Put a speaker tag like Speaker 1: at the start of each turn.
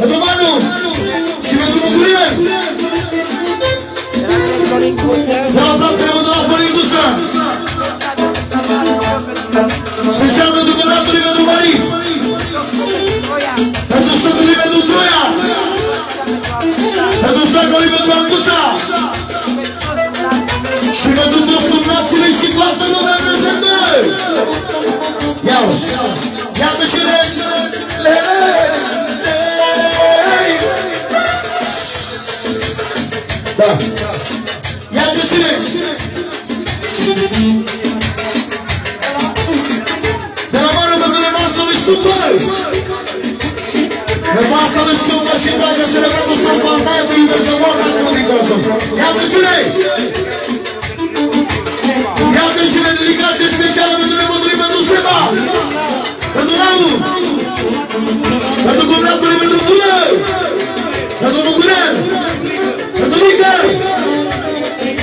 Speaker 1: Это Da. Iată cine? De la mare pentru nevastă lui scumpă! Nevastă lui scumpă și dragă să le vreau să fantaie cu